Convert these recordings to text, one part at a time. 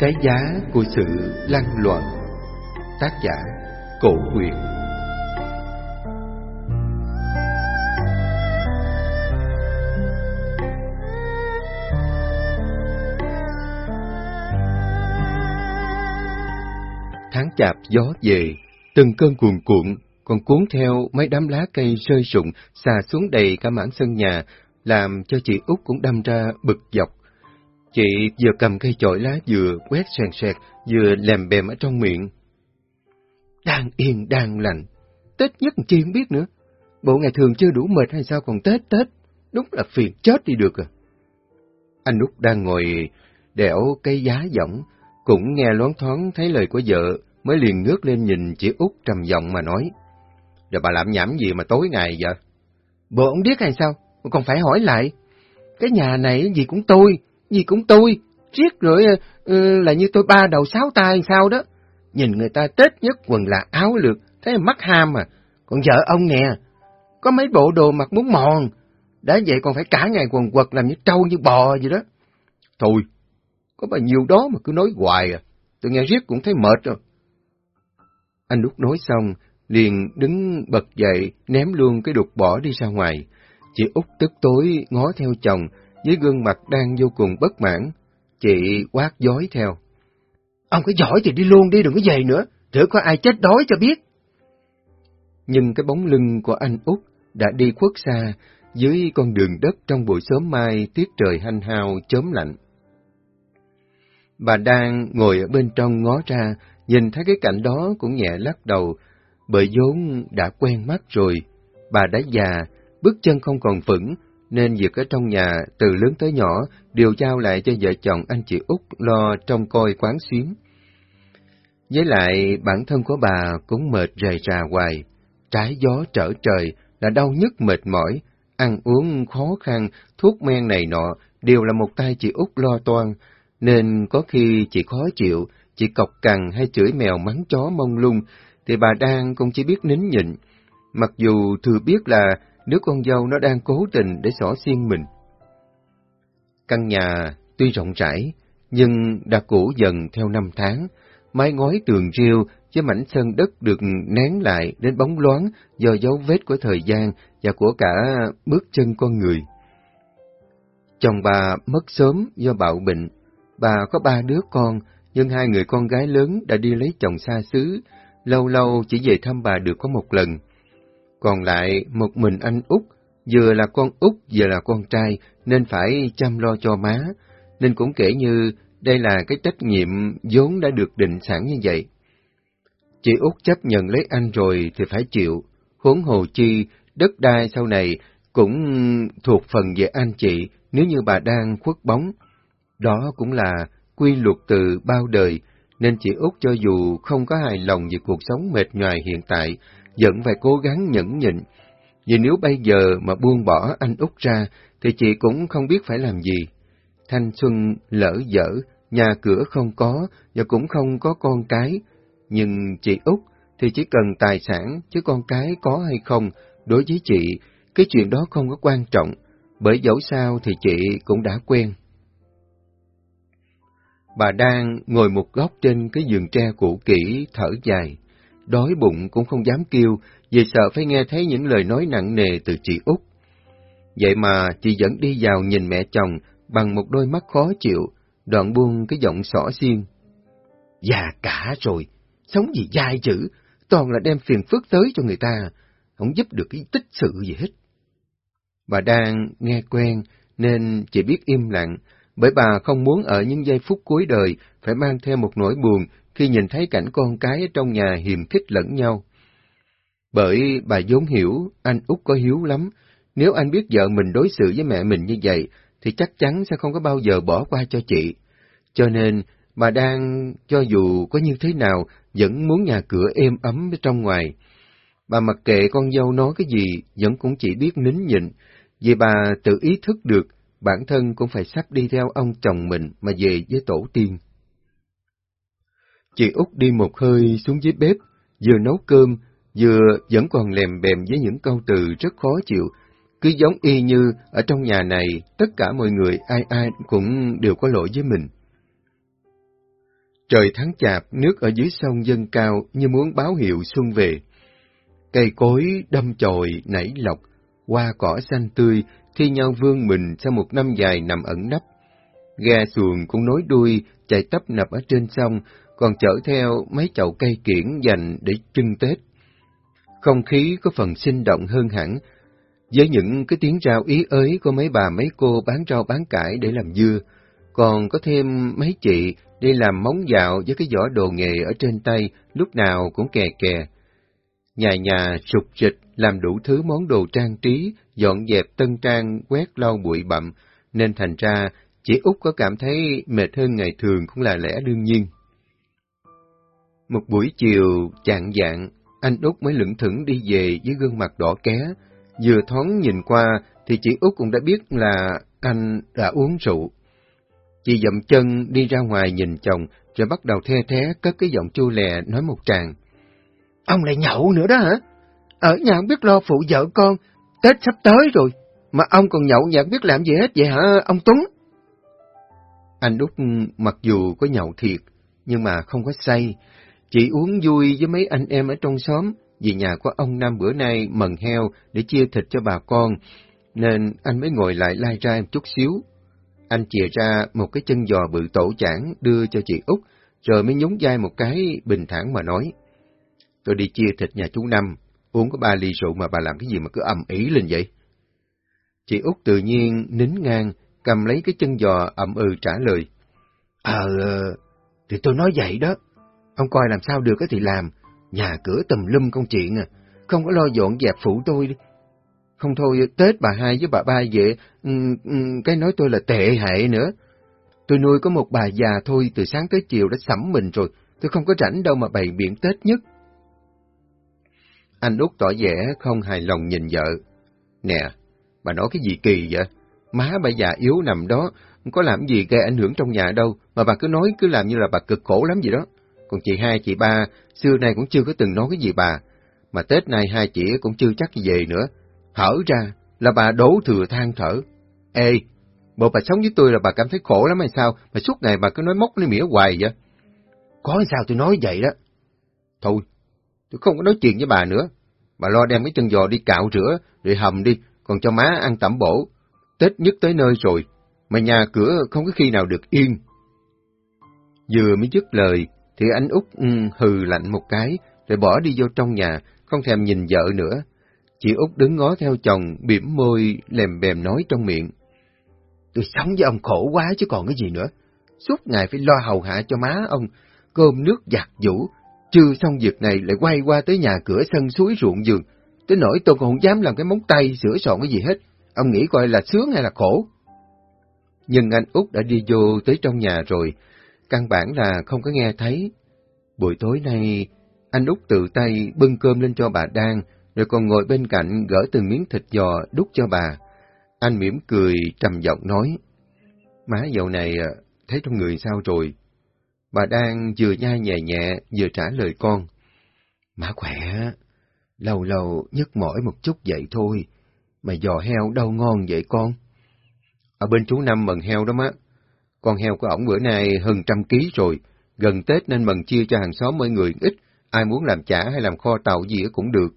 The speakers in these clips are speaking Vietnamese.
Cái giá của sự lăn loạn Tác giả Cổ Quyền Tháng chạp gió về, từng cơn cuồn cuộn, còn cuốn theo mấy đám lá cây rơi rụng, xà xuống đầy cả mảng sân nhà, làm cho chị út cũng đâm ra bực dọc. Chị vừa cầm cây chổi lá vừa quét xoèn xoẹt, vừa lèm bèm ở trong miệng. Đang yên, đang lành. Tết nhất chi không biết nữa. Bộ ngày thường chưa đủ mệt hay sao còn Tết Tết. Đúng là phiền chết đi được à. Anh Út đang ngồi đẻo cây giá giỏng, cũng nghe loáng thoáng thấy lời của vợ, mới liền ngước lên nhìn chị Út trầm giọng mà nói. Rồi bà làm nhảm gì mà tối ngày vậy? Bộ ông biết hay sao? Còn phải hỏi lại. Cái nhà này gì cũng tôi, gì cũng tôi, riết rồi uh, là như tôi ba đầu sáu tay sao đó. Nhìn người ta Tết nhất quần là áo lược, thấy mắt ham mà. Còn vợ ông nè, có mấy bộ đồ mặc muốn mòn, đã vậy còn phải cả ngày quần quật làm như trâu như bò gì đó. Thôi, có bao nhiêu đó mà cứ nói hoài à, tôi nghe riết cũng thấy mệt rồi. Anh út nói xong, liền đứng bật dậy, ném luôn cái đục bỏ đi ra ngoài. Chị út tức tối ngó theo chồng, với gương mặt đang vô cùng bất mãn. Chị quát dối theo. Ông có giỏi thì đi luôn đi, đừng có về nữa, thử có ai chết đói cho biết. Nhưng cái bóng lưng của anh út đã đi khuất xa, dưới con đường đất trong buổi sớm mai tiết trời hanh hao chớm lạnh. Bà đang ngồi ở bên trong ngó ra, nhìn thấy cái cảnh đó cũng nhẹ lắc đầu, bởi vốn đã quen mắt rồi. Bà đã già, bước chân không còn vững, nên việc ở trong nhà từ lớn tới nhỏ đều giao lại cho vợ chồng anh chị út lo trông coi quán xuyến. Với lại bản thân của bà cũng mệt rầy rà hoài, trái gió trở trời là đau nhức mệt mỏi, ăn uống khó khăn, thuốc men này nọ đều là một tay chị út lo toan, nên có khi chị khó chịu, chị cọc cằn hay chửi mèo mắng chó mông lung, thì bà đang cũng chỉ biết nín nhịn, mặc dù thừa biết là đứa con dâu nó đang cố tình để xỏ xiên mình. Căn nhà tuy rộng rãi, nhưng đã cũ dần theo năm tháng, mái ngói tường rêu với mảnh sân đất được nén lại đến bóng loáng do dấu vết của thời gian và của cả bước chân con người. Chồng bà mất sớm do bạo bệnh, bà có ba đứa con, nhưng hai người con gái lớn đã đi lấy chồng xa xứ, lâu lâu chỉ về thăm bà được có một lần. Còn lại một mình anh út, vừa là con út vừa là con trai, nên phải chăm lo cho má, nên cũng kể như đây là cái trách nhiệm vốn đã được định sẵn như vậy. Chị út chấp nhận lấy anh rồi thì phải chịu, huống hồ chi, đất đai sau này cũng thuộc phần về anh chị nếu như bà đang khuất bóng. Đó cũng là quy luật từ bao đời, nên chị út cho dù không có hài lòng về cuộc sống mệt nhoài hiện tại, vẫn phải cố gắng nhẫn nhịn. Vì nếu bây giờ mà buông bỏ anh út ra, thì chị cũng không biết phải làm gì. Thanh xuân lỡ dở, nhà cửa không có, và cũng không có con cái. Nhưng chị út thì chỉ cần tài sản, chứ con cái có hay không, đối với chị, cái chuyện đó không có quan trọng, bởi dẫu sao thì chị cũng đã quen. Bà đang ngồi một góc trên cái giường tre cũ kỹ, thở dài. Đói bụng cũng không dám kêu, vì sợ phải nghe thấy những lời nói nặng nề từ chị út. Vậy mà chị vẫn đi vào nhìn mẹ chồng bằng một đôi mắt khó chịu, đoạn buông cái giọng xỏ xiên. Già cả rồi, sống gì dai chữ, toàn là đem phiền phức tới cho người ta, không giúp được cái tích sự gì hết. Bà đang nghe quen nên chỉ biết im lặng, bởi bà không muốn ở những giây phút cuối đời phải mang theo một nỗi buồn khi nhìn thấy cảnh con cái trong nhà hiềm khích lẫn nhau. Bởi bà vốn hiểu anh út có hiếu lắm, nếu anh biết vợ mình đối xử với mẹ mình như vậy, thì chắc chắn sẽ không có bao giờ bỏ qua cho chị. Cho nên, bà đang, cho dù có như thế nào, vẫn muốn nhà cửa êm ấm trong ngoài. Bà mặc kệ con dâu nói cái gì, vẫn cũng chỉ biết nín nhịn, vì bà tự ý thức được bản thân cũng phải sắp đi theo ông chồng mình mà về với tổ tiên. Chị út đi một hơi xuống dưới bếp, vừa nấu cơm, vừa vẫn còn lèm bèm với những câu từ rất khó chịu, cứ giống y như ở trong nhà này tất cả mọi người ai ai cũng đều có lỗi với mình. Trời tháng chạp, nước ở dưới sông dâng cao như muốn báo hiệu xuân về. Cây cối đâm chồi, nảy lọc, hoa cỏ xanh tươi, thi nhau vương mình sau một năm dài nằm ẩn nấp. Ghe xuồng cũng nối đuôi, chạy tấp nập ở trên sông, còn chở theo mấy chậu cây kiển dành để trưng Tết. Không khí có phần sinh động hơn hẳn, với những cái tiếng rao ý ới của mấy bà mấy cô bán rau bán cải để làm dưa, còn có thêm mấy chị đi làm móng dạo với cái giỏ đồ nghề ở trên tay, lúc nào cũng kè kè. Nhà nhà sụp rịch làm đủ thứ món đồ trang trí, dọn dẹp tân trang, quét lau bụi bặm, nên thành ra chỉ Út có cảm thấy mệt hơn ngày thường cũng là lẽ đương nhiên. Một buổi chiều chạng dạng, anh Út mới lững thững đi về với gương mặt đỏ ké. Vừa thoáng nhìn qua thì chị Út cũng đã biết là anh đã uống rượu. Chị dậm chân đi ra ngoài nhìn chồng, rồi bắt đầu the thế cất cái giọng chua lè nói một tràng. Ông lại nhậu nữa đó hả? Ở nhà không biết lo phụ vợ con, Tết sắp tới rồi, mà ông còn nhậu nhạt biết làm gì hết vậy hả ông Tuấn? Anh Út mặc dù có nhậu thiệt, nhưng mà không có say, chị uống vui với mấy anh em ở trong xóm, vì nhà của ông Năm bữa nay mần heo để chia thịt cho bà con, nên anh mới ngồi lại lai ra một chút xíu. Anh chìa ra một cái chân giò bự tổ chản đưa cho chị Út, rồi mới nhúng vai một cái bình thản mà nói. Tôi đi chia thịt nhà chú Năm, uống có ba ly rượu mà bà làm cái gì mà cứ ầm ý lên vậy? Chị Út tự nhiên nín ngang, cầm lấy cái chân giò ậm ừ trả lời. Ờ, ờ thì tôi nói vậy đó. Ông coi làm sao được thì làm. Nhà cửa tùm lum công chuyện à. Không có lo dọn dẹp phụ tôi đi. Không thôi, Tết bà hai với bà ba về, ừ, ừ, cái nói tôi là tệ hại nữa. Tôi nuôi có một bà già thôi, từ sáng tới chiều đã sắm mình rồi, tôi không có rảnh đâu mà bày biện Tết nhất. Anh út tỏ vẻ không hài lòng nhìn vợ. Nè, bà nói cái gì kỳ vậy? Má bà già yếu nằm đó, có làm gì gây ảnh hưởng trong nhà đâu, mà bà cứ nói cứ làm như là bà cực khổ lắm gì đó. Còn chị hai, chị ba, xưa nay cũng chưa có từng nói cái gì bà, mà Tết này hai chị cũng chưa chắc về nữa. Hở ra là bà đổ thừa than thở. Ê, bộ bà sống với tôi là bà cảm thấy khổ lắm hay sao, mà suốt ngày bà cứ nói móc nói mỉa hoài vậy? Có sao tôi nói vậy đó. Thôi, tôi không có nói chuyện với bà nữa. Bà lo đem cái chân giò đi cạo rửa, rồi hầm đi, còn cho má ăn tẩm bổ. Tết nhất tới nơi rồi, mà nhà cửa không có khi nào được yên. Vừa mới dứt lời, thì anh út um, hừ lạnh một cái, rồi bỏ đi vô trong nhà, không thèm nhìn vợ nữa. Chị út đứng ngó theo chồng, bỉm môi, lèm bèm nói trong miệng. Tôi sống với ông khổ quá chứ còn cái gì nữa. Suốt ngày phải lo hầu hạ cho má ông, cơm nước giặt giũ, chưa xong việc này lại quay qua tới nhà cửa sân suối ruộng giường. Tới nỗi tôi còn không dám làm cái móng tay sửa soạn cái gì hết. Ông nghĩ coi là sướng hay là khổ? Nhưng anh út đã đi vô tới trong nhà rồi, căn bản là không có nghe thấy. Buổi tối nay, anh út tự tay bưng cơm lên cho bà Đan, rồi còn ngồi bên cạnh gỡ từng miếng thịt giò đút cho bà. Anh mỉm cười trầm giọng nói, Má dạo này à, thấy trong người sao rồi? Bà Đan vừa nhai nhẹ nhẹ vừa trả lời con. Má khỏe, lâu lâu nhức mỏi một chút vậy thôi, mà giò heo đâu ngon vậy con? Ở bên chú Năm mần heo đó má, con heo của ổng bữa nay hơn trăm ký rồi, gần Tết nên mần chia cho hàng xóm mỗi người ít, ai muốn làm chả hay làm kho tàu gì cũng được.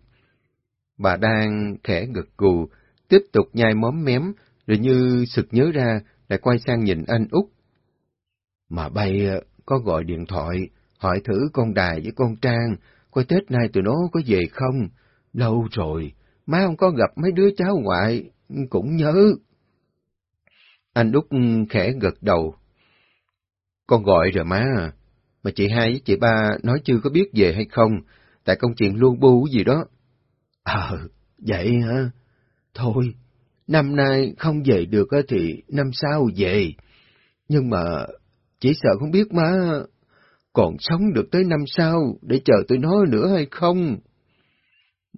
Bà đang khẽ gật gù, tiếp tục nhai móm mém, rồi như sực nhớ ra, lại quay sang nhìn anh út. Mà bay ờ, có gọi điện thoại, hỏi thử con Đài với con Trang, coi Tết nay tụi nó có về không? Lâu rồi, má không có gặp mấy đứa cháu ngoại, cũng nhớ. Anh út ừ, khẽ gật đầu. Con gọi rồi má mà chị hai với chị ba nói chưa có biết về hay không, tại công chuyện luôn bu gì đó. Ờ, vậy hả? Thôi, năm nay không về được thì năm sau về. Nhưng mà chỉ sợ không biết má còn sống được tới năm sau để chờ tôi nói nữa hay không.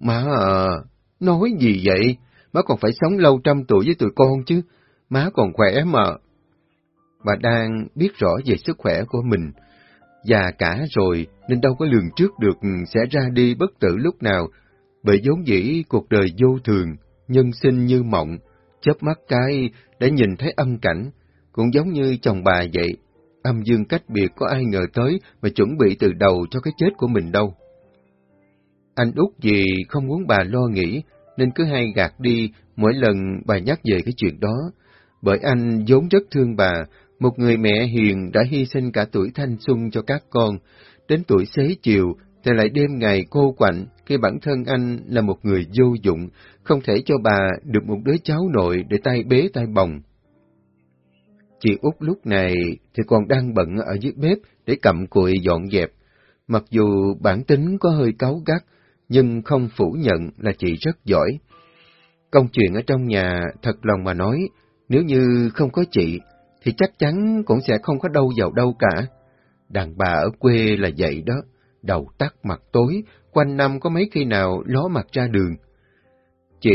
Má à, nói gì vậy? Má còn phải sống lâu trăm tuổi với tụi con chứ. Má còn khỏe mà. Bà đang biết rõ về sức khỏe của mình, già cả rồi nên đâu có lường trước được sẽ ra đi bất tử lúc nào, bởi vốn dĩ cuộc đời vô thường, nhân sinh như mộng, chớp mắt cái đã nhìn thấy âm cảnh, cũng giống như chồng bà vậy. âm dương cách biệt có ai ngờ tới mà chuẩn bị từ đầu cho cái chết của mình đâu. Anh út gì không muốn bà lo nghĩ, nên cứ hay gạt đi mỗi lần bà nhắc về cái chuyện đó. Bởi anh vốn rất thương bà, một người mẹ hiền đã hy sinh cả tuổi thanh xuân cho các con, đến tuổi xế chiều thì lại đêm ngày cô quạnh khi bản thân anh là một người vô dụng, không thể cho bà được một đứa cháu nội để tay bế tay bồng. Chị út lúc này thì còn đang bận ở dưới bếp để cầm cụi dọn dẹp. Mặc dù bản tính có hơi cáu gắt, nhưng không phủ nhận là chị rất giỏi. Công chuyện ở trong nhà, thật lòng mà nói, nếu như không có chị, thì chắc chắn cũng sẽ không có đâu vào đâu cả. Đàn bà ở quê là vậy đó, đầu tắt mặt tối, quanh năm có mấy khi nào ló mặt ra đường. Chị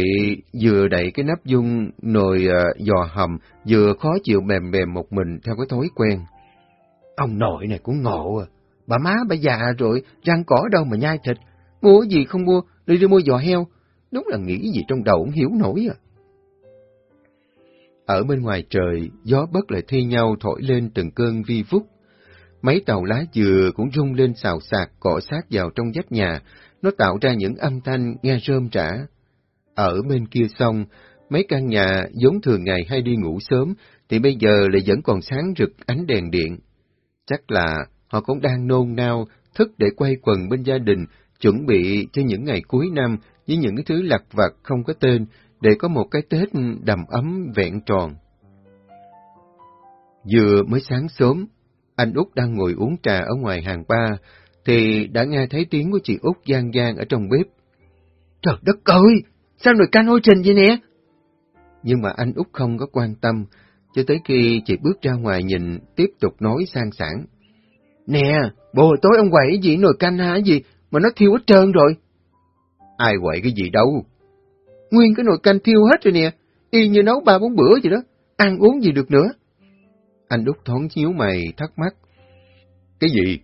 vừa đẩy cái nắp dung nồi ờ, giò hầm, vừa khó chịu mềm mềm một mình theo cái thói quen. Ông nội này cũng ngộ à, bà má bà già rồi, răng cỏ đâu mà nhai thịt, mua gì không mua, đi đi mua giò heo, đúng là nghĩ gì trong đầu không hiểu nổi à. Ở bên ngoài trời, gió bất lại thi nhau thổi lên từng cơn vi vút. Mấy tàu lá dừa cũng rung lên xào xạc cọ sát vào trong vách nhà, nó tạo ra những âm thanh nghe rơm rã. Ở bên kia sông, mấy căn nhà giống thường ngày hay đi ngủ sớm, thì bây giờ lại vẫn còn sáng rực ánh đèn điện. Chắc là họ cũng đang nôn nao, thức để quay quần bên gia đình, chuẩn bị cho những ngày cuối năm với những cái thứ lặt vặt không có tên, để có một cái Tết đầm ấm vẹn tròn. Vừa mới sáng sớm, anh Út đang ngồi uống trà ở ngoài hàng ba, thì đã nghe thấy tiếng của chị Út gian gian ở trong bếp. Trời đất ơi! Sao nồi canh hôi trình vậy nè? Nhưng mà anh Út không có quan tâm, cho tới khi chị bước ra ngoài nhìn, tiếp tục nói sang sảng. Nè, bồ tối ông quậy gì nồi canh hả gì, mà nó thiêu hết trơn rồi. Ai quậy cái gì đâu? Nguyên cái nồi canh thiêu hết rồi nè, y như nấu ba bốn bữa vậy đó, ăn uống gì được nữa. Anh Út thoáng chiếu mày, thắc mắc. Cái gì?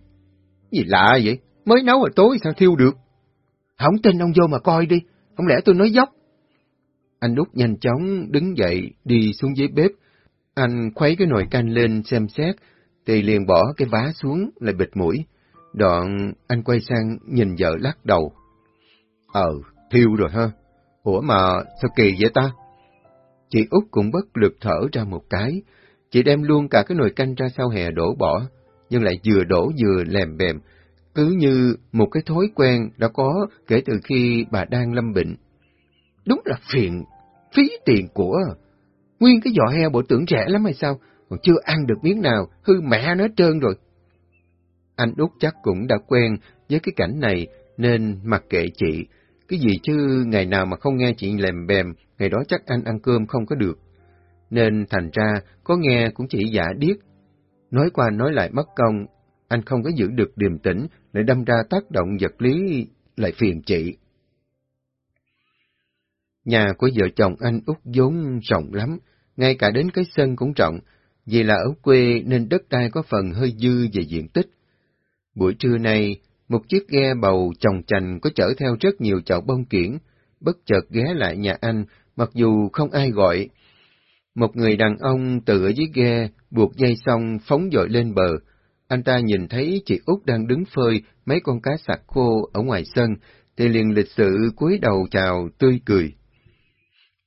Gì lạ vậy? Mới nấu hồi tối sao thiêu được? Không tin ông vô mà coi đi, không lẽ tôi nói dốc? Anh Út nhanh chóng đứng dậy, đi xuống dưới bếp. Anh khuấy cái nồi canh lên xem xét, thì liền bỏ cái vá xuống, lại bịt mũi. Đoạn anh quay sang nhìn vợ lắc đầu. Ờ, thiêu rồi ha. Ủa mà sao kỳ vậy ta? Chị út cũng bất lực thở ra một cái. Chị đem luôn cả cái nồi canh ra sau hè đổ bỏ, nhưng lại vừa đổ vừa lèm bèm, cứ như một cái thói quen đã có kể từ khi bà đang lâm bệnh. Đúng là phiền, phí tiền của. Nguyên cái giò heo bộ tưởng rẻ lắm hay sao, còn chưa ăn được miếng nào, hư mẹ nó trơn rồi. Anh Út chắc cũng đã quen với cái cảnh này, nên mặc kệ chị, cái gì chứ ngày nào mà không nghe chị lèm bèm, ngày đó chắc anh ăn cơm không có được. Nên thành ra, có nghe cũng chỉ giả điếc. Nói qua nói lại mất công, anh không có giữ được điềm tĩnh, lại đâm ra tác động vật lý lại phiền chị. Nhà của vợ chồng anh út vốn rộng lắm, ngay cả đến cái sân cũng rộng, vì là ở quê nên đất đai có phần hơi dư về diện tích. Buổi trưa nay, một chiếc ghe bầu chồng chành có chở theo rất nhiều chậu bông kiển, bất chợt ghé lại nhà anh, mặc dù không ai gọi. Một người đàn ông tựa ở dưới ghe, buộc dây xong phóng dội lên bờ. Anh ta nhìn thấy chị Út đang đứng phơi mấy con cá sạc khô ở ngoài sân, thì liền lịch sự cúi đầu chào tươi cười.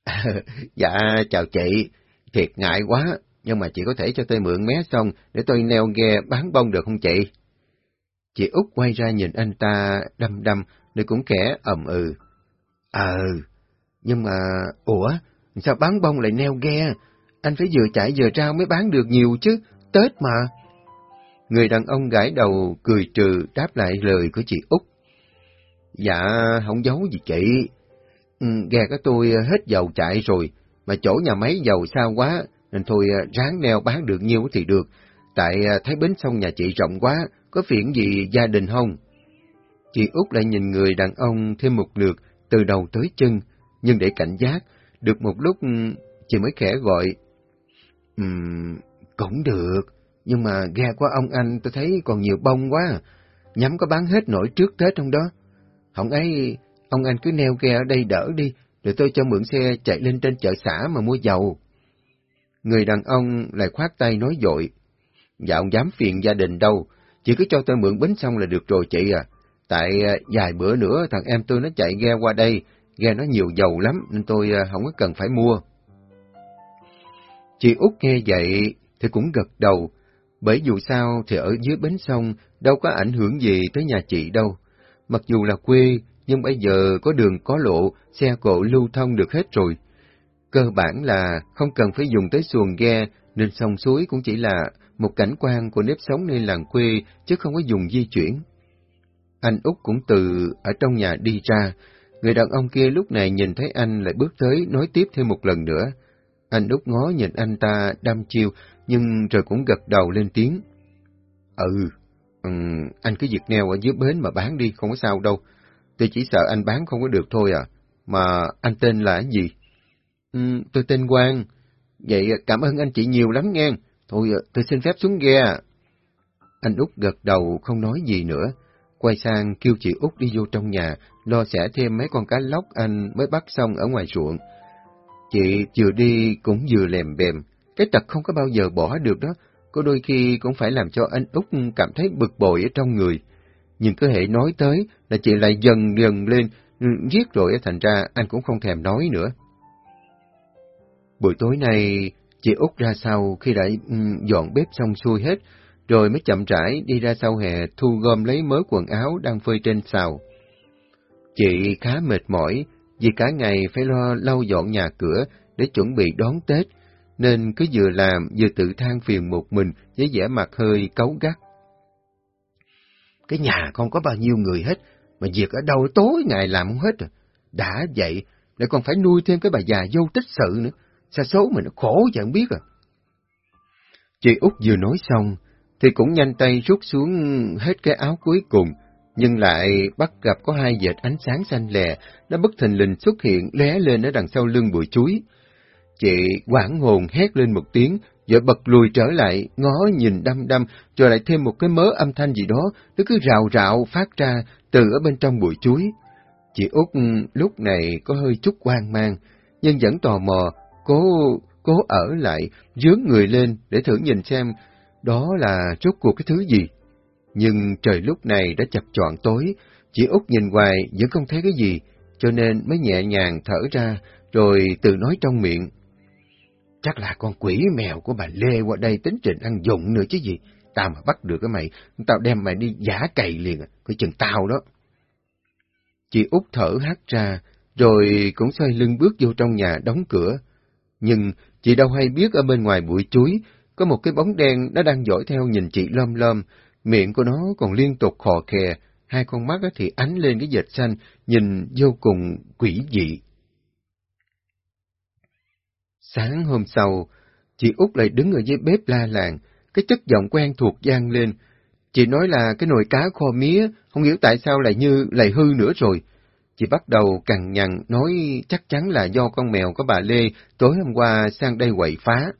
dạ, chào chị, thiệt ngại quá, nhưng mà chị có thể cho tôi mượn mé xong để tôi neo ghe bán bông được không chị? Chị út quay ra nhìn anh ta đăm đăm, rồi cũng kẻ ầm ừ. Ờ, nhưng mà, ủa, sao bán bông lại neo ghe? Anh phải vừa chạy vừa trao mới bán được nhiều chứ, Tết mà. Người đàn ông gãi đầu cười trừ đáp lại lời của chị út. Dạ, không giấu gì chị. Ừ, ghe của tôi hết dầu chạy rồi, mà chỗ nhà máy dầu xa quá, nên thôi ráng neo bán được nhiêu thì được. Tại à, thấy bến sông nhà chị rộng quá, có phiền gì gia đình không? Chị út lại nhìn người đàn ông thêm một lượt, từ đầu tới chân, nhưng để cảnh giác, được một lúc ừ, chị mới khẽ gọi. Ừm, cũng được, nhưng mà ghe của ông anh tôi thấy còn nhiều bông quá, nhắm có bán hết nổi trước Tết không đó. Không ấy, ông anh cứ neo ghe ở đây đỡ đi, rồi tôi cho mượn xe chạy lên trên chợ xã mà mua dầu. Người đàn ông lại khoát tay nói dội. dạo dám phiền gia đình đâu. Chị cứ cho tôi mượn bến xong là được rồi chị à. Tại à, vài bữa nữa thằng em tôi nó chạy ghe qua đây, ghe nó nhiều dầu lắm nên tôi à, không có cần phải mua. Chị út nghe vậy thì cũng gật đầu, bởi dù sao thì ở dưới bến sông đâu có ảnh hưởng gì tới nhà chị đâu. Mặc dù là quê, nhưng bây giờ có đường có lộ, xe cộ lưu thông được hết rồi. Cơ bản là không cần phải dùng tới xuồng ghe, nên sông suối cũng chỉ là một cảnh quan của nếp sống nơi làng quê, chứ không có dùng di chuyển. Anh Út cũng từ ở trong nhà đi ra, người đàn ông kia lúc này nhìn thấy anh lại bước tới nói tiếp thêm một lần nữa. Anh Út ngó nhìn anh ta đăm chiêu, nhưng rồi cũng gật đầu lên tiếng. Ừ, um, anh cứ việc neo ở dưới bến mà bán đi, không có sao đâu. Tôi chỉ sợ anh bán không có được thôi à. Mà anh tên là gì? Um, tôi tên Quang. Vậy cảm ơn anh chị nhiều lắm nghe. Thôi ờ, tôi xin phép xuống ghe. Anh Út gật đầu không nói gì nữa. Quay sang kêu chị Út đi vô trong nhà, lo xẻ thêm mấy con cá lóc anh mới bắt xong ở ngoài ruộng. Chị vừa đi cũng vừa lèm bèm, cái tật không có bao giờ bỏ được đó, có đôi khi cũng phải làm cho anh Út cảm thấy bực bội ở trong người. Nhưng cứ hệ nói tới là chị lại dần dần lên, ừ, giết rồi thành ra anh cũng không thèm nói nữa. Buổi tối nay, chị Út ra sau khi đã ừ, dọn bếp xong xuôi hết, rồi mới chậm rãi đi ra sau hè thu gom lấy mớ quần áo đang phơi trên xào. Chị khá mệt mỏi vì cả ngày phải lo lau dọn nhà cửa để chuẩn bị đón Tết, nên cứ vừa làm vừa tự than phiền một mình với vẻ mặt hơi cấu gắt. Cái nhà không có bao nhiêu người hết, mà việc ở đâu tối ngày làm không hết rồi. Đã vậy, lại còn phải nuôi thêm cái bà già dâu tích sự nữa. Sao số mình nó khổ chẳng biết à. Chị út vừa nói xong, thì cũng nhanh tay rút xuống hết cái áo cuối cùng, nhưng lại bắt gặp có hai vệt ánh sáng xanh lè, nó bất thình lình xuất hiện lé lên ở đằng sau lưng bụi chuối. Chị quảng hồn hét lên một tiếng, rồi bật lùi trở lại, ngó nhìn đăm đăm, rồi lại thêm một cái mớ âm thanh gì đó, nó cứ rào rạo phát ra từ ở bên trong bụi chuối. Chị Út lúc này có hơi chút hoang mang, nhưng vẫn tò mò, cố cố ở lại, dướng người lên để thử nhìn xem đó là rốt cuộc cái thứ gì. Nhưng trời lúc này đã chập trọn tối, chị Út nhìn hoài vẫn không thấy cái gì, cho nên mới nhẹ nhàng thở ra, rồi tự nói trong miệng. Chắc là con quỷ mèo của bà Lê qua đây tính trình ăn dụng nữa chứ gì. Tao mà bắt được cái mày, tao đem mày đi giả cày liền à, cái chừng tao đó. Chị út thở hát ra, rồi cũng xoay lưng bước vô trong nhà đóng cửa. Nhưng chị đâu hay biết ở bên ngoài bụi chuối, có một cái bóng đen nó đang dõi theo nhìn chị lom lom, miệng của nó còn liên tục khò khè, hai con mắt thì ánh lên cái dệt xanh, nhìn vô cùng quỷ dị. Sáng hôm sau, chị út lại đứng ở dưới bếp la làng, cái chất giọng quen thuộc gian lên. Chị nói là cái nồi cá kho mía, không hiểu tại sao lại như lại hư nữa rồi. Chị bắt đầu cằn nhằn nói chắc chắn là do con mèo của bà Lê tối hôm qua sang đây quậy phá.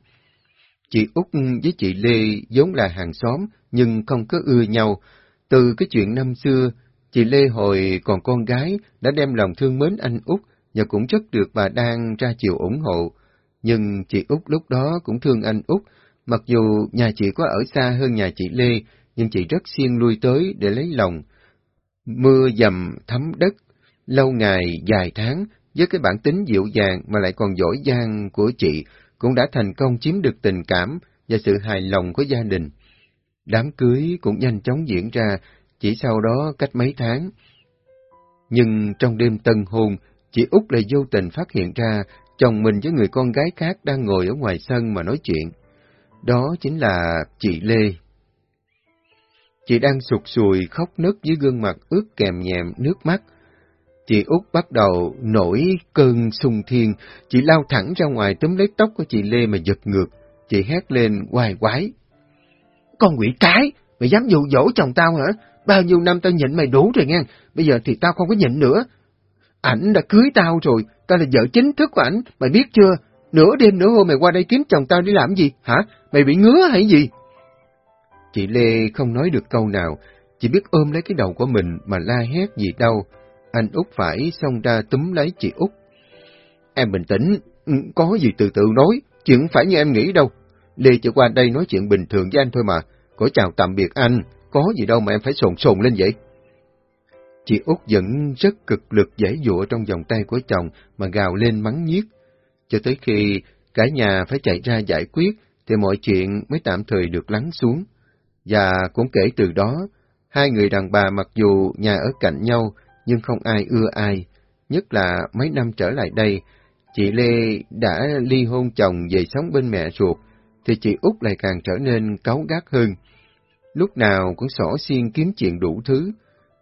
Chị Út với chị Lê vốn là hàng xóm nhưng không có ưa nhau. Từ cái chuyện năm xưa, chị Lê hồi còn con gái đã đem lòng thương mến anh Út và cũng rất được bà đang ra chiều ủng hộ. Nhưng chị Út lúc đó cũng thương anh Út, mặc dù nhà chị có ở xa hơn nhà chị Lê, nhưng chị rất xiên lui tới để lấy lòng. Mưa dầm thấm đất, lâu ngày, dài tháng, với cái bản tính dịu dàng mà lại còn giỏi giang của chị, cũng đã thành công chiếm được tình cảm và sự hài lòng của gia đình. Đám cưới cũng nhanh chóng diễn ra, chỉ sau đó cách mấy tháng. Nhưng trong đêm tân hôn, chị Út lại vô tình phát hiện ra chồng mình với người con gái khác đang ngồi ở ngoài sân mà nói chuyện. Đó chính là chị Lê. Chị đang sụt sùi khóc nức với gương mặt ướt kèm nhẹm nước mắt. Chị út bắt đầu nổi cơn sung thiên, chị lao thẳng ra ngoài túm lấy tóc của chị Lê mà giật ngược. Chị hét lên hoài quái. Con quỷ cái, mày dám dụ dỗ chồng tao hả? Bao nhiêu năm tao nhịn mày đủ rồi nghe, bây giờ thì tao không có nhịn nữa. Ảnh đã cưới tao rồi, tao là vợ chính thức của ảnh, mày biết chưa? Nửa đêm nửa hôm mày qua đây kiếm chồng tao đi làm gì, hả? Mày bị ngứa hay gì? Chị Lê không nói được câu nào, chỉ biết ôm lấy cái đầu của mình mà la hét gì đâu. Anh Út phải xông ra túm lấy chị Út. Em bình tĩnh, ừ, có gì từ từ nói, chuyện phải như em nghĩ đâu. Lê chỉ qua đây nói chuyện bình thường với anh thôi mà. Có chào tạm biệt anh, có gì đâu mà em phải sồn sồn lên vậy? Chị út vẫn rất cực lực giải dụa trong vòng tay của chồng mà gào lên mắng nhiếc. Cho tới khi cả nhà phải chạy ra giải quyết thì mọi chuyện mới tạm thời được lắng xuống. Và cũng kể từ đó, hai người đàn bà mặc dù nhà ở cạnh nhau nhưng không ai ưa ai. Nhất là mấy năm trở lại đây, chị Lê đã ly hôn chồng về sống bên mẹ ruột, thì chị út lại càng trở nên cáu gắt hơn. Lúc nào cũng xỏ xiên kiếm chuyện đủ thứ,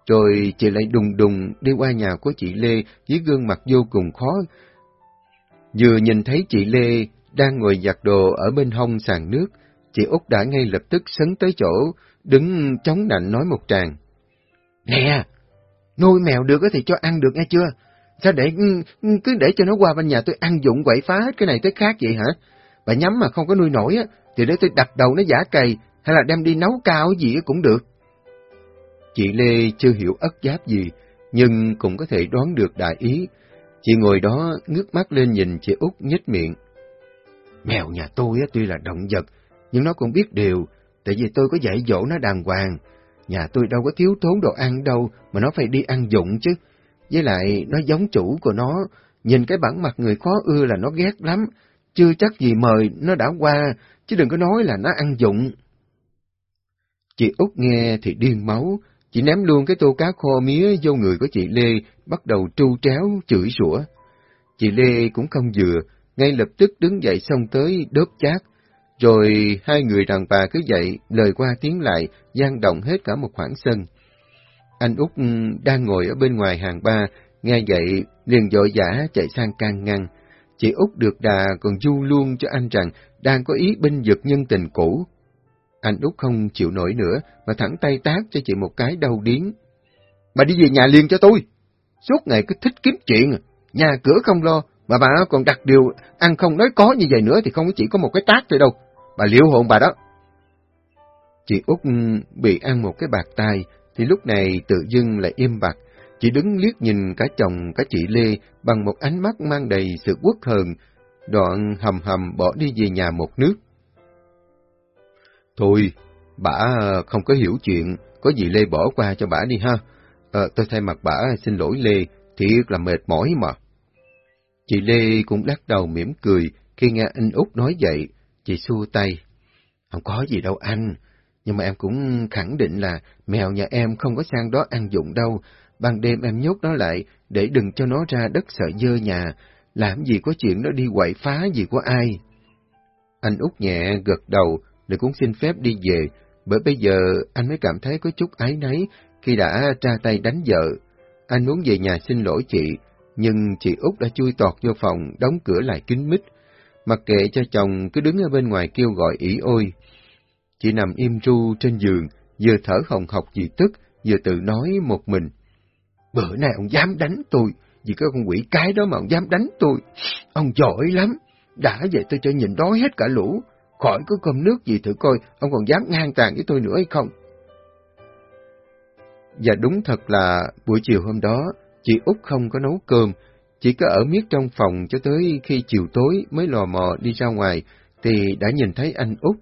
rồi chị lại đùng đùng đi qua nhà của chị Lê với gương mặt vô cùng khó. Vừa nhìn thấy chị Lê đang ngồi giặt đồ ở bên hông sàn nước, chị Út đã ngay lập tức sấn tới chỗ, đứng chống nạnh nói một tràng. Nè, nuôi mèo được thì cho ăn được nghe chưa? Sao để ừ, ừ, cứ để cho nó qua bên nhà tôi ăn dụng quậy phá hết cái này tới khác vậy hả? Bà nhắm mà không có nuôi nổi á, thì để tôi đập đầu nó giả cày, hay là đem đi nấu cao gì cũng được. Chị Lê chưa hiểu ất giáp gì, nhưng cũng có thể đoán được đại ý. Chị ngồi đó ngước mắt lên nhìn chị út nhếch miệng. Mèo nhà tôi á, tuy là động vật, nhưng nó cũng biết điều, tại vì tôi có dạy dỗ nó đàng hoàng. Nhà tôi đâu có thiếu thốn đồ ăn đâu, mà nó phải đi ăn dụng chứ. Với lại, nó giống chủ của nó, nhìn cái bản mặt người khó ưa là nó ghét lắm. Chưa chắc gì mời nó đã qua, chứ đừng có nói là nó ăn dụng. Chị út nghe thì điên máu, Chị ném luôn cái tô cá kho mía vô người của chị Lê, bắt đầu tru tréo, chửi rủa. Chị Lê cũng không vừa, ngay lập tức đứng dậy xông tới đớp chát. Rồi hai người đàn bà cứ dậy, lời qua tiếng lại, gian động hết cả một khoảng sân. Anh út ừ, đang ngồi ở bên ngoài hàng ba, nghe vậy liền dội dã chạy sang can ngăn. Chị út được đà còn du luôn cho anh rằng đang có ý binh vực nhân tình cũ, anh Út không chịu nổi nữa, mà thẳng tay tác cho chị một cái đau điến. Bà đi về nhà liền cho tôi. Suốt ngày cứ thích kiếm chuyện, nhà cửa không lo, mà bà còn đặt điều ăn không nói có như vậy nữa thì không chỉ có một cái tác thôi đâu. Bà liễu hồn bà đó. Chị Út bị ăn một cái bạc tai, thì lúc này tự dưng lại im bặt. Chị đứng liếc nhìn cả chồng cả chị Lê bằng một ánh mắt mang đầy sự quốc hờn, đoạn hầm hầm bỏ đi về nhà một nước. Thôi, bà không có hiểu chuyện, có gì Lê bỏ qua cho bà đi ha. À, tôi thay mặt bà xin lỗi Lê, thiệt là mệt mỏi mà. Chị Lê cũng lắc đầu mỉm cười khi nghe anh Út nói vậy, chị xua tay. Không có gì đâu anh, nhưng mà em cũng khẳng định là mèo nhà em không có sang đó ăn dụng đâu. Ban đêm em nhốt nó lại để đừng cho nó ra đất sợ dơ nhà, làm gì có chuyện nó đi quậy phá gì của ai. Anh út nhẹ gật đầu, để cũng xin phép đi về, bởi bây giờ anh mới cảm thấy có chút ái náy khi đã tra tay đánh vợ. Anh muốn về nhà xin lỗi chị, nhưng chị Út đã chui tọt vô phòng, đóng cửa lại kín mít. Mặc kệ cho chồng cứ đứng ở bên ngoài kêu gọi ỉ ôi. Chị nằm im ru trên giường, vừa thở hồng hộc vì tức, vừa tự nói một mình. Bữa nay ông dám đánh tôi, vì cái con quỷ cái đó mà ông dám đánh tôi. Ông giỏi lắm, đã vậy tôi cho nhìn đói hết cả lũ, khỏi có cơm nước gì thử coi, ông còn dám ngang tàn với tôi nữa hay không? Và đúng thật là buổi chiều hôm đó, chị Út không có nấu cơm, chỉ có ở miết trong phòng cho tới khi chiều tối mới lò mò đi ra ngoài, thì đã nhìn thấy anh Út.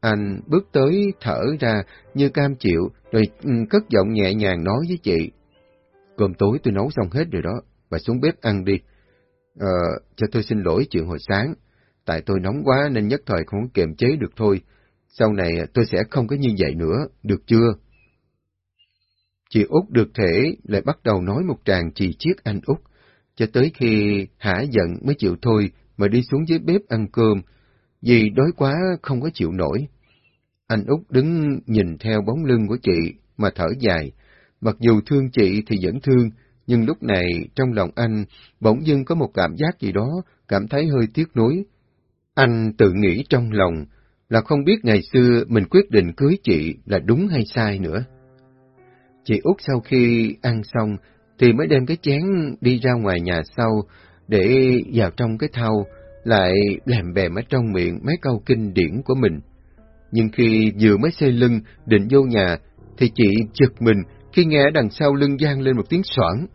Anh bước tới thở ra như cam chịu, rồi ừ, cất giọng nhẹ nhàng nói với chị. Cơm tối tôi nấu xong hết rồi đó, bà xuống bếp ăn đi. Ờ, cho tôi xin lỗi chuyện hồi sáng tại tôi nóng quá nên nhất thời không kiềm chế được thôi. Sau này tôi sẽ không có như vậy nữa, được chưa? Chị Út được thể lại bắt đầu nói một tràng chỉ chiết anh Út, cho tới khi hả giận mới chịu thôi mà đi xuống dưới bếp ăn cơm, vì đói quá không có chịu nổi. Anh Út đứng nhìn theo bóng lưng của chị mà thở dài, mặc dù thương chị thì vẫn thương, nhưng lúc này trong lòng anh bỗng dưng có một cảm giác gì đó, cảm thấy hơi tiếc nuối, anh tự nghĩ trong lòng là không biết ngày xưa mình quyết định cưới chị là đúng hay sai nữa. Chị út sau khi ăn xong thì mới đem cái chén đi ra ngoài nhà sau để vào trong cái thau lại làm bèm ở trong miệng mấy câu kinh điển của mình. Nhưng khi vừa mới xây lưng định vô nhà thì chị giật mình khi nghe đằng sau lưng gian lên một tiếng soảng.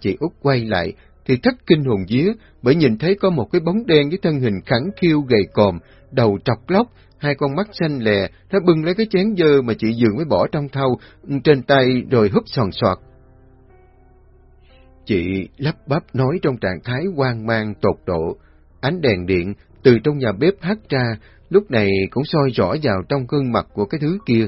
Chị út quay lại thì thất kinh hồn vía bởi nhìn thấy có một cái bóng đen với thân hình khẳng khiu gầy còm, đầu trọc lóc, hai con mắt xanh lè, nó bưng lấy cái chén dơ mà chị Dường mới bỏ trong thau trên tay rồi húp sòn soạt. Chị lắp bắp nói trong trạng thái hoang mang tột độ, ánh đèn điện từ trong nhà bếp hắt ra, lúc này cũng soi rõ vào trong gương mặt của cái thứ kia.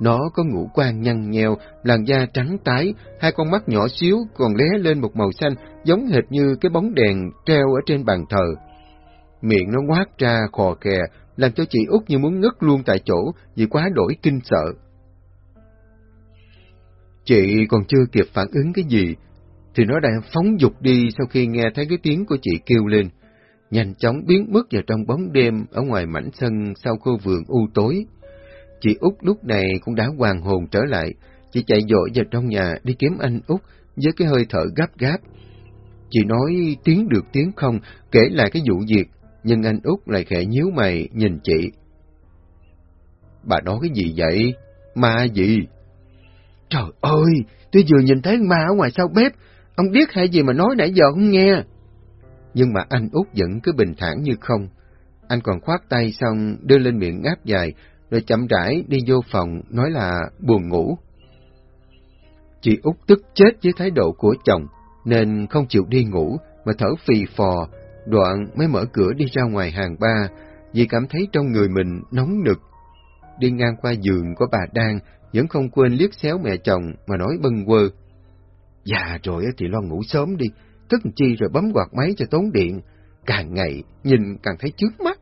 Nó có ngũ quan nhăn nheo, làn da trắng tái, hai con mắt nhỏ xíu còn lé lên một màu xanh giống hệt như cái bóng đèn treo ở trên bàn thờ. Miệng nó ngoác ra khò khè, làm cho chị út như muốn ngất luôn tại chỗ vì quá đổi kinh sợ. Chị còn chưa kịp phản ứng cái gì, thì nó đã phóng dục đi sau khi nghe thấy cái tiếng của chị kêu lên, nhanh chóng biến mất vào trong bóng đêm ở ngoài mảnh sân sau khu vườn u tối. Chị út lúc này cũng đã hoàn hồn trở lại, chị chạy dội vào trong nhà đi kiếm anh út với cái hơi thở gấp gáp. Chị nói tiếng được tiếng không, kể lại cái vụ việc, nhưng anh út lại khẽ nhíu mày nhìn chị. Bà nói cái gì vậy? Ma gì? Trời ơi, tôi vừa nhìn thấy ma ở ngoài sau bếp, ông biết hay gì mà nói nãy giờ không nghe. Nhưng mà anh út vẫn cứ bình thản như không. Anh còn khoát tay xong đưa lên miệng ngáp dài, rồi chậm rãi đi vô phòng nói là buồn ngủ. Chị út tức chết với thái độ của chồng, nên không chịu đi ngủ mà thở phì phò, đoạn mới mở cửa đi ra ngoài hàng ba, vì cảm thấy trong người mình nóng nực. Đi ngang qua giường của bà Đan, vẫn không quên liếc xéo mẹ chồng mà nói bâng quơ. Già rồi thì lo ngủ sớm đi, thức chi rồi bấm quạt máy cho tốn điện, càng ngày nhìn càng thấy trước mắt.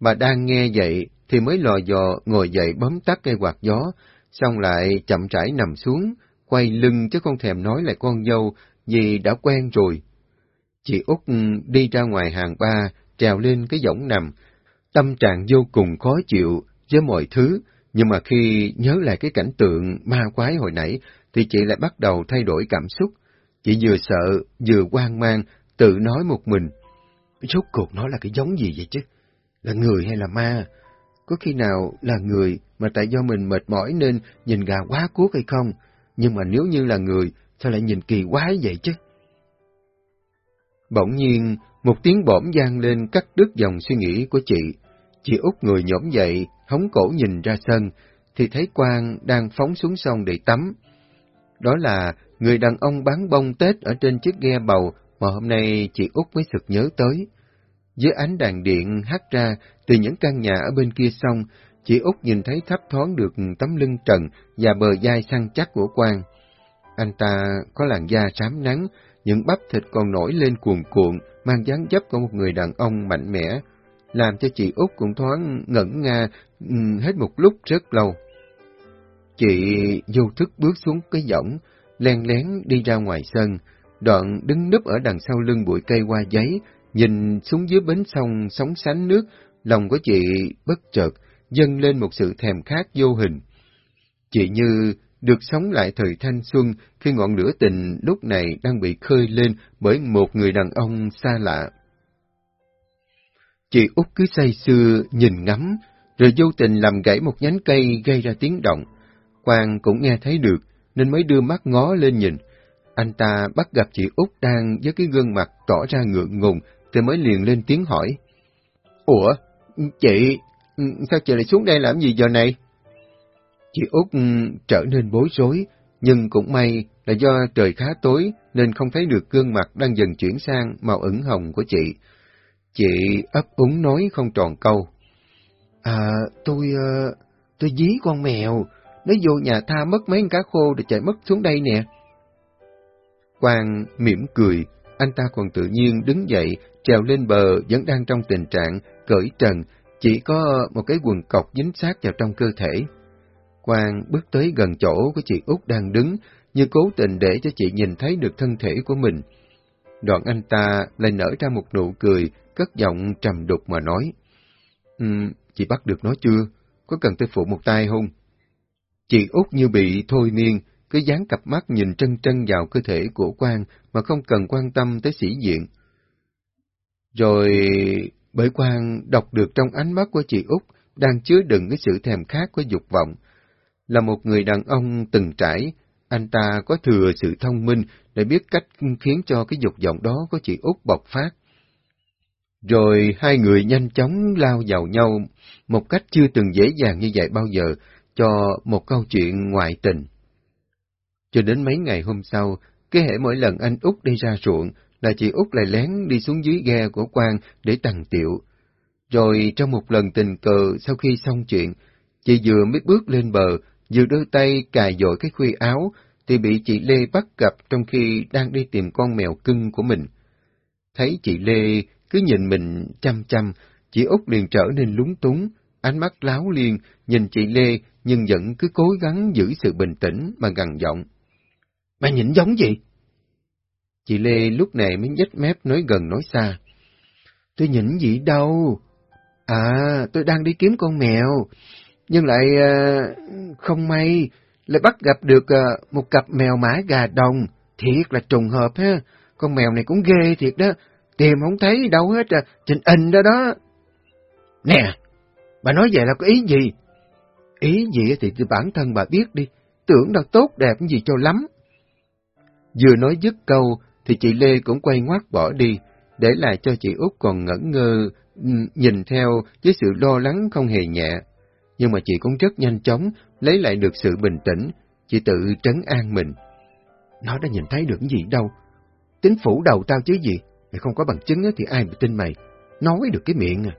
Bà đang nghe vậy thì mới lò dò ngồi dậy bấm tắt cây quạt gió, xong lại chậm rãi nằm xuống, quay lưng chứ không thèm nói lại con dâu vì đã quen rồi. Chị út ừ, đi ra ngoài hàng ba, trèo lên cái võng nằm, tâm trạng vô cùng khó chịu với mọi thứ, nhưng mà khi nhớ lại cái cảnh tượng ma quái hồi nãy, thì chị lại bắt đầu thay đổi cảm xúc. Chị vừa sợ, vừa hoang mang, tự nói một mình. Rốt cuộc nó là cái giống gì vậy chứ? Là người hay là ma? Có khi nào là người mà tại do mình mệt mỏi nên nhìn gà quá cuốc hay không? Nhưng mà nếu như là người, sao lại nhìn kỳ quái vậy chứ? Bỗng nhiên, một tiếng bỗng gian lên cắt đứt dòng suy nghĩ của chị. Chị út người nhổm dậy, hống cổ nhìn ra sân, thì thấy Quang đang phóng xuống sông để tắm. Đó là người đàn ông bán bông Tết ở trên chiếc ghe bầu mà hôm nay chị út mới sực nhớ tới. Dưới ánh đèn điện hắt ra từ những căn nhà ở bên kia sông, chị út nhìn thấy thấp thoáng được tấm lưng trần và bờ vai săn chắc của Quang. Anh ta có làn da trám nắng, những bắp thịt còn nổi lên cuồn cuộn, mang dáng dấp của một người đàn ông mạnh mẽ, làm cho chị út cũng thoáng ngẩn nga ừ, hết một lúc rất lâu. Chị vô thức bước xuống cái giỏng, len lén đi ra ngoài sân, đoạn đứng núp ở đằng sau lưng bụi cây hoa giấy, nhìn xuống dưới bến sông sóng sánh nước, lòng của chị bất chợt dâng lên một sự thèm khát vô hình. Chị như được sống lại thời thanh xuân khi ngọn lửa tình lúc này đang bị khơi lên bởi một người đàn ông xa lạ. Chị út cứ say sưa nhìn ngắm, rồi vô tình làm gãy một nhánh cây gây ra tiếng động. Quang cũng nghe thấy được, nên mới đưa mắt ngó lên nhìn. Anh ta bắt gặp chị út đang với cái gương mặt tỏ ra ngượng ngùng, thì mới liền lên tiếng hỏi. Ủa, chị, sao chị lại xuống đây làm gì giờ này? Chị út ừ, trở nên bối rối, nhưng cũng may là do trời khá tối nên không thấy được gương mặt đang dần chuyển sang màu ửng hồng của chị. Chị ấp úng nói không tròn câu. À, tôi... Ờ, tôi dí con mèo, nó vô nhà tha mất mấy cá khô để chạy mất xuống đây nè. Quang mỉm cười, anh ta còn tự nhiên đứng dậy, trèo lên bờ vẫn đang trong tình trạng cởi trần, chỉ có một cái quần cọc dính sát vào trong cơ thể. Quang bước tới gần chỗ của chị út đang đứng, như cố tình để cho chị nhìn thấy được thân thể của mình. Đoạn anh ta lại nở ra một nụ cười, cất giọng trầm đục mà nói. Um, chị bắt được nó chưa? Có cần tôi phụ một tay không? Chị út như bị thôi miên, cứ dán cặp mắt nhìn trân trân vào cơ thể của Quang mà không cần quan tâm tới sĩ diện. Rồi bởi Quang đọc được trong ánh mắt của chị út đang chứa đựng cái sự thèm khát của dục vọng. Là một người đàn ông từng trải, anh ta có thừa sự thông minh để biết cách khiến cho cái dục vọng đó của chị Út bộc phát. Rồi hai người nhanh chóng lao vào nhau một cách chưa từng dễ dàng như vậy bao giờ cho một câu chuyện ngoại tình. Cho đến mấy ngày hôm sau, cái hệ mỗi lần anh Út đi ra ruộng là chị Út lại lén đi xuống dưới ghe của quan để tằn tiệu. Rồi trong một lần tình cờ sau khi xong chuyện, chị vừa mới bước lên bờ, vừa đưa tay cài dội cái khuy áo, thì bị chị Lê bắt gặp trong khi đang đi tìm con mèo cưng của mình. Thấy chị Lê cứ nhìn mình chăm chăm, chị Út liền trở nên lúng túng, ánh mắt láo liên, nhìn chị Lê nhưng vẫn cứ cố gắng giữ sự bình tĩnh mà gằn giọng. mày nhìn giống gì? Chị Lê lúc này mới nhếch mép nói gần nói xa. Tôi nhìn gì đâu. À, tôi đang đi kiếm con mèo, nhưng lại ờ, không may lại bắt gặp được ờ, một cặp mèo mã gà đồng. Thiệt là trùng hợp ha, con mèo này cũng ghê thiệt đó, tìm không thấy đâu hết à, trình in đó đó. Nè, bà nói vậy là có ý gì? Ý gì thì bản thân bà biết đi, tưởng đâu tốt đẹp gì cho lắm. Vừa nói dứt câu, thì chị Lê cũng quay ngoắt bỏ đi, để lại cho chị Út còn ngẩn ngơ, ừ, nhìn theo với sự lo lắng không hề nhẹ. Nhưng mà chị cũng rất nhanh chóng lấy lại được sự bình tĩnh, chị tự trấn an mình. Nó đã nhìn thấy được gì đâu, tính phủ đầu tao chứ gì, mày không có bằng chứng thì ai mà tin mày, nói được cái miệng à.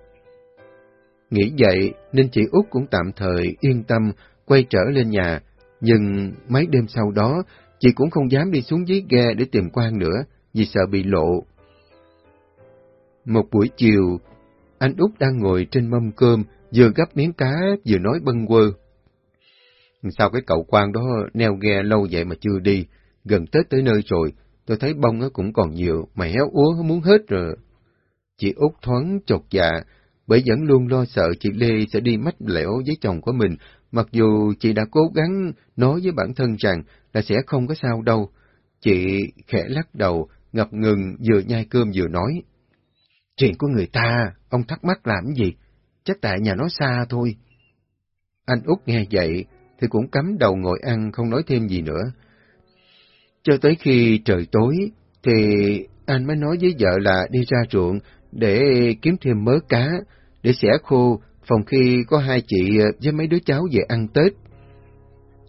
Nghĩ vậy nên chị Út cũng tạm thời yên tâm quay trở lên nhà, nhưng mấy đêm sau đó chị cũng không dám đi xuống dưới ghe để tìm quan nữa vì sợ bị lộ. Một buổi chiều, anh Út đang ngồi trên mâm cơm, vừa gấp miếng cá vừa nói bâng quơ. Sao cái cậu quan đó neo ghe lâu vậy mà chưa đi, gần Tết tới nơi rồi, tôi thấy bông nó cũng còn nhiều, mà héo úa muốn hết rồi. Chị Út thoáng chột dạ, bởi vẫn luôn lo sợ chị Lê sẽ đi mách lẻo với chồng của mình, mặc dù chị đã cố gắng nói với bản thân rằng là sẽ không có sao đâu. Chị khẽ lắc đầu, ngập ngừng vừa nhai cơm vừa nói. Chuyện của người ta, ông thắc mắc làm gì? Chắc tại nhà nó xa thôi. Anh út nghe vậy, thì cũng cắm đầu ngồi ăn không nói thêm gì nữa. Cho tới khi trời tối, thì anh mới nói với vợ là đi ra ruộng để kiếm thêm mớ cá, để xẻ khô, phòng khi có hai chị với mấy đứa cháu về ăn Tết.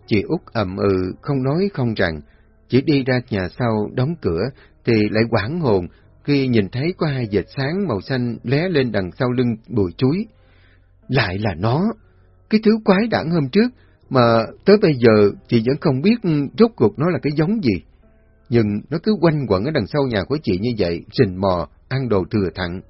Chị út ậm ừ, không nói không rằng, chỉ đi ra nhà sau đóng cửa, thì lại quảng hồn khi nhìn thấy có hai vệt sáng màu xanh lé lên đằng sau lưng bụi chuối. Lại là nó, cái thứ quái đản hôm trước, mà tới bây giờ chị vẫn không biết ừ, rốt cuộc nó là cái giống gì. Nhưng nó cứ quanh quẩn ở đằng sau nhà của chị như vậy, rình mò, ăn đồ thừa thặng.